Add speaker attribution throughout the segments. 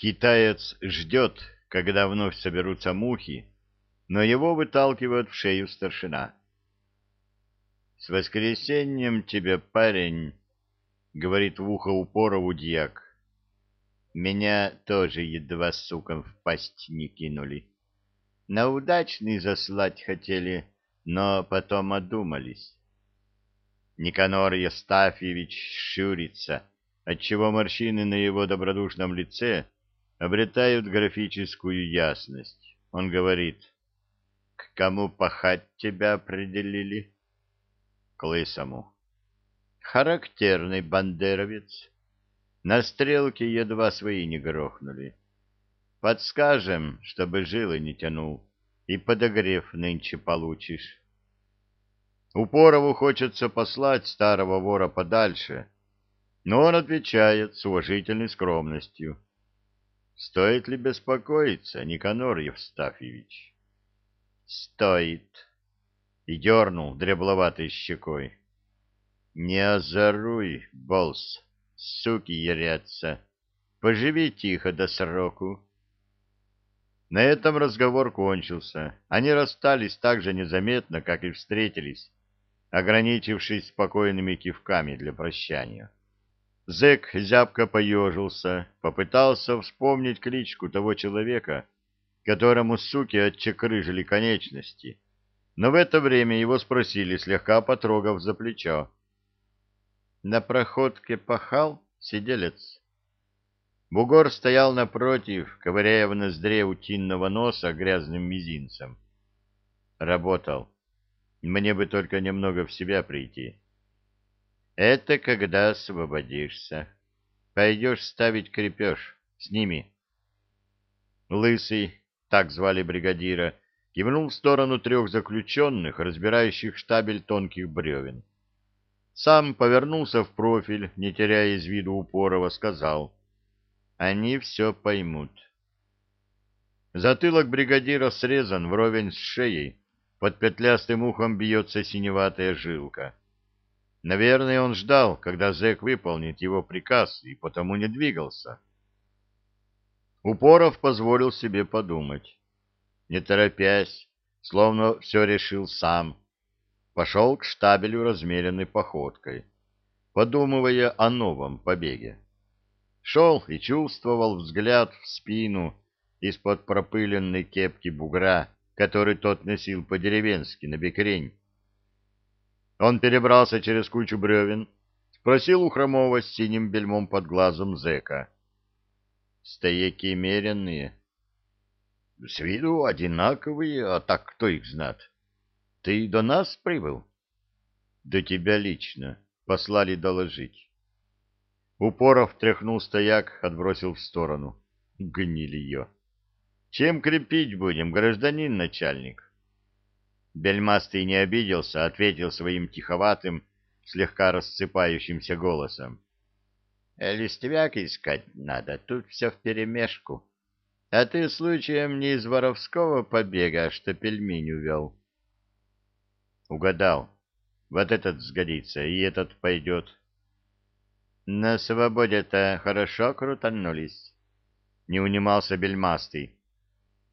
Speaker 1: Китаец ждет, когда вновь соберутся мухи, но его выталкивают в шею старшина. — С воскресеньем тебе, парень, — говорит в ухо упорову дьяк. — Меня тоже едва суком в пасть не кинули. На удачный заслать хотели, но потом одумались. Никанор Евстафьевич щурится, отчего морщины на его добродушном лице обретают графическую ясность. Он говорит, «К кому пахать тебя определили?» «К лысому». «Характерный бандеровец. На стрелке едва свои не грохнули. Подскажем, чтобы жилы не тянул, и подогрев нынче получишь». Упорову хочется послать старого вора подальше, но он отвечает с уважительной скромностью. Стоит ли беспокоиться, Никанор Евстафьевич? Стоит. И дернул дребловатой щекой. Не озоруй, болс, суки ярятся. Поживи тихо до сроку. На этом разговор кончился. Они расстались так же незаметно, как и встретились ограничившись спокойными кивками для прощания. Зэк зябко поежился, попытался вспомнить кличку того человека, которому суки отчекрыжили конечности, но в это время его спросили, слегка потрогав за плечо. «На проходке пахал, сиделец?» Бугор стоял напротив, ковыряя в ноздре утиного носа грязным мизинцем. «Работал», мне бы только немного в себя прийти. Это когда освободишься. Пойдешь ставить крепеж. Сними. Лысый, так звали бригадира, кивнул в сторону трех заключенных, разбирающих штабель тонких бревен. Сам повернулся в профиль, не теряя из виду упорова, сказал. Они все поймут. Затылок бригадира срезан вровень с шеей, под петлястым ухом бьется синеватая жилка. Наверное, он ждал, когда зэк выполнит его приказ, и потому не двигался. Упоров позволил себе подумать. Не торопясь, словно все решил сам, пошел к штабелю размеренной походкой, подумывая о новом побеге. Шел и чувствовал взгляд в спину из-под пропыленной кепки бугра, который тот носил по-деревенски на бекрень. Он перебрался через кучу бревен, спросил у Хромова с синим бельмом под глазом зэка. — Стояки меренные? — С виду одинаковые, а так кто их знает? — Ты до нас прибыл? — До тебя лично. Послали доложить. Упоров тряхнул стояк, отбросил в сторону. Гнилье. Чем крепить будем, гражданин начальник? Бельмастый не обиделся, ответил своим тиховатым, слегка рассыпающимся голосом. Листвяк искать надо, тут все вперемешку. А ты случаем не из воровского побега, а что пельмень увел? Угадал. Вот этот сгодится, и этот пойдет. На свободе-то хорошо крутанулись. Не унимался бельмастый.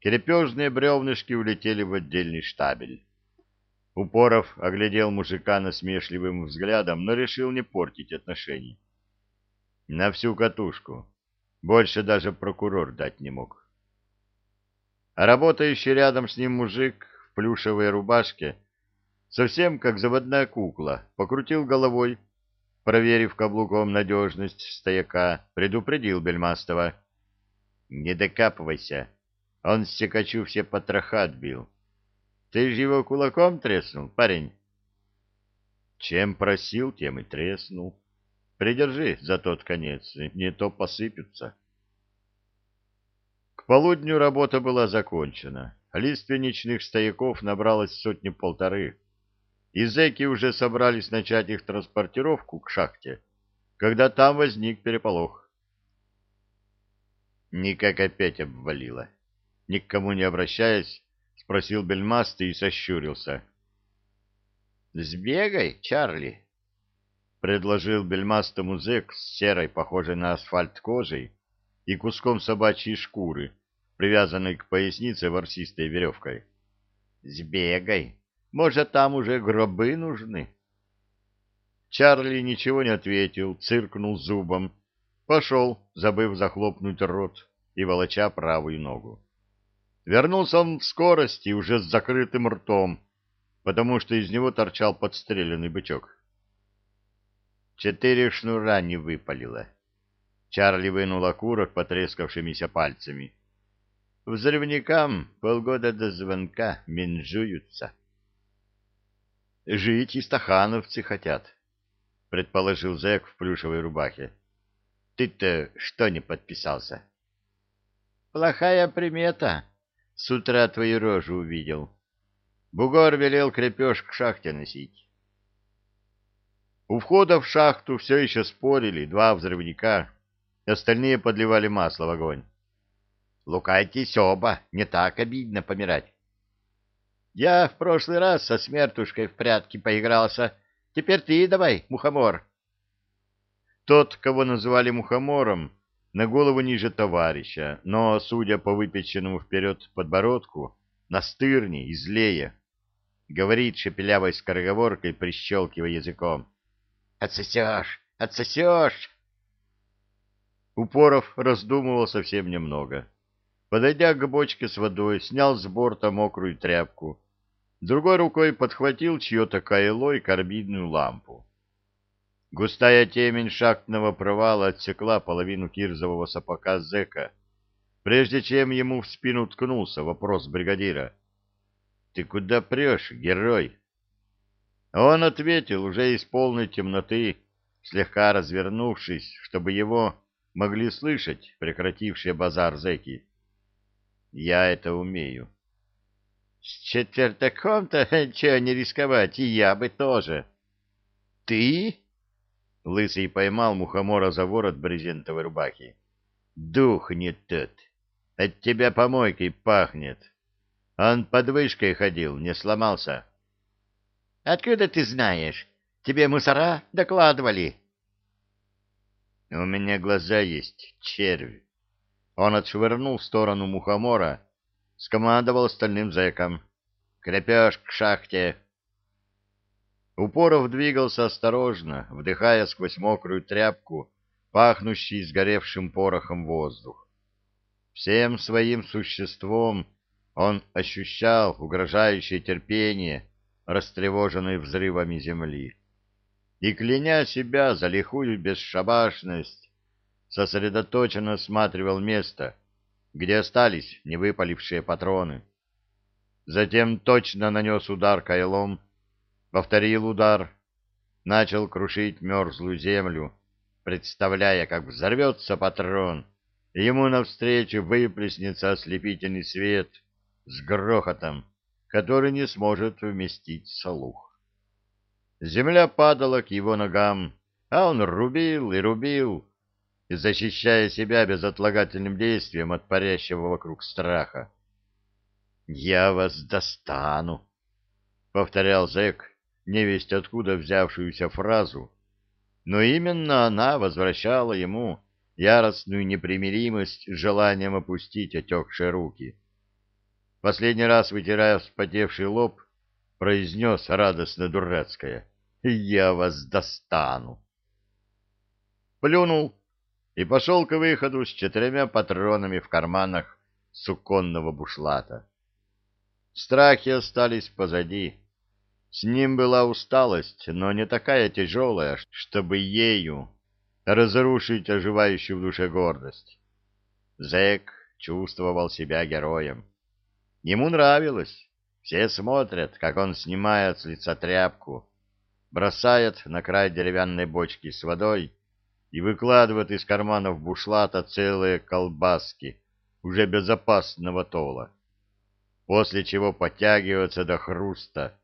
Speaker 1: Крепежные бревнышки улетели в отдельный штабель. Упоров оглядел мужика насмешливым взглядом, но решил не портить отношений. На всю катушку. Больше даже прокурор дать не мог. Работающий рядом с ним мужик в плюшевой рубашке, совсем как заводная кукла, покрутил головой, проверив каблуком надежность стояка, предупредил Бельмастова. — Не докапывайся, он Секачу все потроха отбил. Ты же его кулаком треснул, парень? Чем просил, тем и треснул. Придержи за тот конец, не то посыпются. К полудню работа была закончена. Лиственничных стояков набралось сотни-полторы. И зэки уже собрались начать их транспортировку к шахте, когда там возник переполох. Никак опять обвалило ни к кому не обращаясь, спросил Бельмастый и сощурился. «Сбегай, Чарли», — предложил бельмастому зэк с серой, похожей на асфальт кожей, и куском собачьей шкуры, привязанной к пояснице ворсистой веревкой. «Сбегай, может, там уже гробы нужны?» Чарли ничего не ответил, циркнул зубом, пошел, забыв захлопнуть рот и волоча правую ногу. Вернулся он в скорости уже с закрытым ртом, потому что из него торчал подстреленный бычок. Четыре шнура не выпалило. Чарли вынул окурок потрескавшимися пальцами. Взрывникам полгода до звонка менжуются. Жить и стахановцы хотят, предположил зэк в плюшевой рубахе. Ты-то что не подписался? Плохая примета. С утра твою рожу увидел. Бугор велел крепеж к шахте носить. У входа в шахту все еще спорили два взрывника, остальные подливали масло в огонь. «Лукайтесь оба, не так обидно помирать». «Я в прошлый раз со смертушкой в прятки поигрался, теперь ты давай, мухомор». Тот, кого называли мухомором, на голову ниже товарища, но, судя по выпеченному вперед подбородку, настырнее и злее, говорит шепелявой скороговоркой, прищелкивая языком. «Отсосешь! Отсосешь!» Упоров раздумывал совсем немного. Подойдя к бочке с водой, снял с борта мокрую тряпку, другой рукой подхватил чье-то кайло и карбидную лампу. Густая темень шахтного провала отсекла половину кирзового сапога зэка, прежде чем ему в спину ткнулся вопрос бригадира. «Ты куда прешь, герой?» Он ответил уже из полной темноты, слегка развернувшись, чтобы его могли слышать прекратившие базар зэки. «Я это умею». «С четвертаком-то чего не рисковать, и я бы тоже». «Ты?» Лысый поймал мухомора за ворот брезентовой рубахи. «Дух не тот. От тебя помойкой пахнет. Он под вышкой ходил, не сломался». «Откуда ты знаешь? Тебе мусора докладывали?» «У меня глаза есть, червь». Он отшвырнул в сторону мухомора, скомандовал остальным зэкам. «Крепеж к шахте!» Упоров двигался осторожно, вдыхая сквозь мокрую тряпку, пахнущий сгоревшим порохом воздух. Всем своим существом он ощущал угрожающее терпение, растревоженной взрывами земли. И, кляня себя за лихую бесшабашность, сосредоточенно осматривал место, где остались невыпалившие патроны. Затем точно нанес удар кайлом, повторил удар, начал крушить мерзлую землю, представляя, как взорвется патрон, и ему навстречу выплеснется ослепительный свет с грохотом, который не сможет вместить слух. Земля падала к его ногам, а он рубил и рубил, защищая себя безотлагательным действием от парящего вокруг страха. «Я вас достану», — повторял зэк, невесть откуда взявшуюся фразу, но именно она возвращала ему яростную непримиримость желанием опустить отекшие руки. Последний раз, вытирая вспотевший лоб, произнес радостно дурацкое «Я вас достану!» Плюнул и пошел к выходу с четырьмя патронами в карманах суконного бушлата. Страхи остались позади. С ним была усталость, но не такая тяжелая, чтобы ею разрушить оживающую в душе гордость. Зэк чувствовал себя героем. Ему нравилось. Все смотрят, как он снимает с лица тряпку, бросает на край деревянной бочки с водой и выкладывает из карманов бушлата целые колбаски уже безопасного тола, после чего подтягивается до хруста,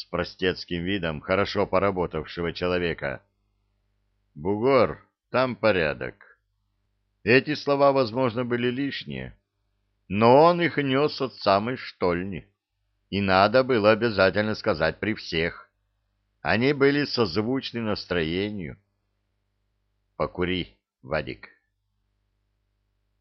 Speaker 1: с простецким видом хорошо поработавшего человека. «Бугор, там порядок». Эти слова, возможно, были лишние, но он их нес от самой штольни, и надо было обязательно сказать при всех. Они были созвучны настроению. «Покури, Вадик».